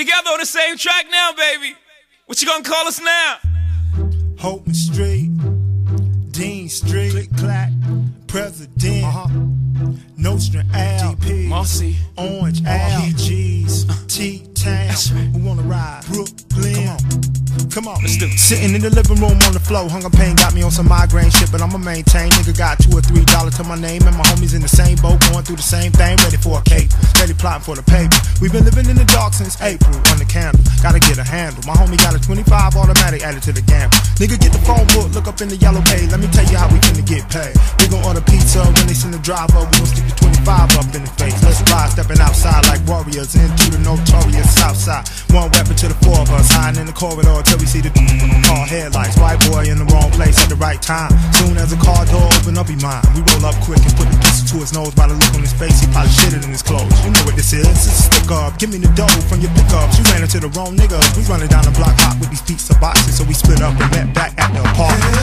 together on the same track now, baby. What you gonna call us now? Houghton Street, Dean Street, Click Clack, President, uh-huh. Nostrand Ave, DP, Marcy, Orange Ave, G's, Come on, let's do it. Sitting in the living room on the floor, hunger pain got me on some migraine shit, but I'ma maintain. Nigga got two or three dollars to my name, and my homies in the same boat, going through the same thing, ready for a cake, steady plotting for the paper. We've been living in the dark since April, on the candle, gotta get a handle. My homie got a 25 automatic added to the gamble. Nigga, get the phone book, look up in the yellow page, let me tell you how we finna get paid. We gon' order pizza when they send the driver, we gon' stick to 20 five up in the face. Let's fly, stepping outside like warriors into the notorious south side. One weapon to the four of us, hiding in the corridor till we see the car headlights. White boy in the wrong place at the right time. Soon as the car door open up, he mine. We roll up quick and put the pistol to his nose by the look on his face. He probably shitted in his clothes. You know what this is? It's a stick up. Give me the dough from your pickups. You ran into the wrong nigga. We running down the block hot with these pizza boxes, so we split up and met back at the apartment.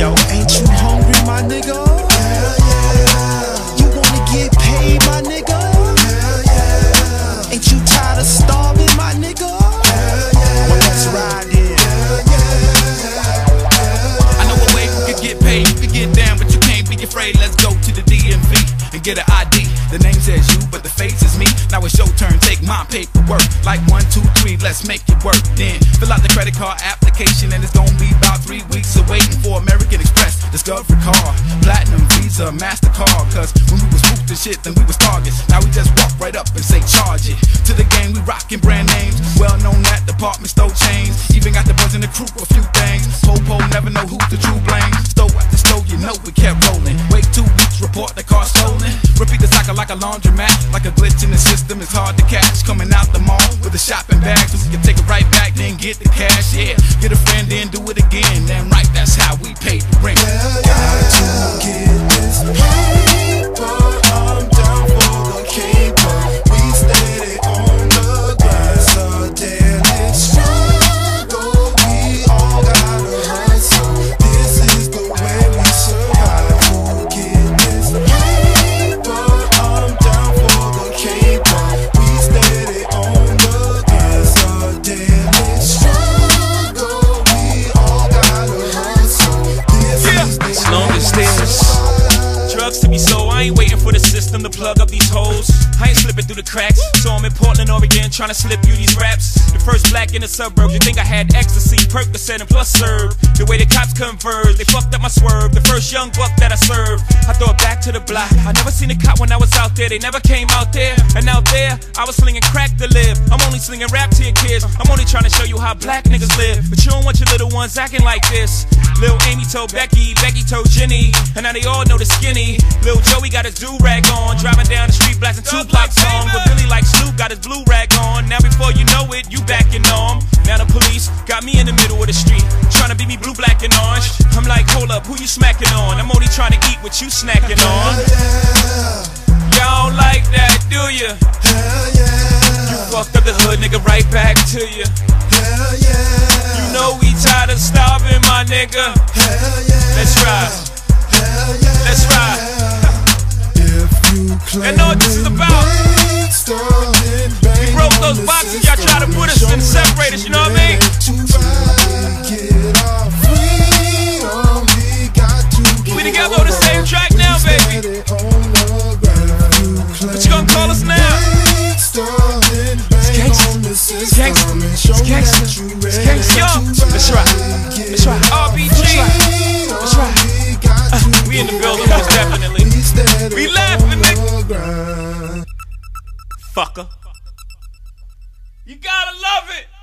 Yo, ain't you hungry, my nigga? Get an ID. The name says you, but the face is me. Now it's your turn, take my paperwork. Like one, two, three, let's make it work. Then fill out the credit card application, and it's gonna be about three weeks of waiting for American Express, Discover Card, Platinum Visa, Mastercard. Cause when we was booked and shit, then we was targets. Now we just walk right up and say charge it. To the game, we rockin' brand names, well known at department store chains. Even got the buzz in the crew a few things. Popo never know who's the true blame. Stole at the stove, you know we kept rolling. Wait two weeks, report the like a laundromat, like a glitch in the system. It's hard to catch. Coming out the mall with a shopping bag, so we can take it right back, then get the cash. Yeah, get a friend, then do it again. Damn right, that's how we pay the rent. Yeah. Plug up these holes. I ain't slipping through the cracks, so I'm in Portland, Oregon, trying to slip you these raps. The first black in the suburbs, you think I had ecstasy, Percocet, and plus serve. The way the cops converge, they fucked up my swerve. The first young buck that I served, I throw it back to the block. I never seen a cop when I was out there, they never came out there. And out there, I was slinging crack to live. I'm only slinging rap to your kids. I'm only trying to show you how black niggas live. But you don't want your little ones acting like this. Lil Amy told Becky, Becky told Jenny, and now they all know the skinny. Lil Joey got his do rag on, driving down the street blasting Tupac song. But Billy like Snoop got his blue rag on. Now before you know it, you back in on. Now the police got me in the middle of the street, trying to beat me blue, black, and orange. I'm like, hold up, who you smacking on? I'm only trying to eat what you snacking on. Y'all like that, do you? You fucked up the hood, nigga, right back to you. Hell yeah. You know we tired of starving, my nigga. Hell yeah. Let's ride. Hell yeah. Let's ride. And know what this is about. We broke those boxes, y'all try to put us and separate us, you know what I mean? We together on the same track now, baby. What you gonna call us now? It's gangsta. It's gangsta. It's gangsta. Yo, let's ride. Let's ride. RBG. Let's ride. Uh, we in the building, most definitely. We laughing, nigga. Fucker. You gotta love it.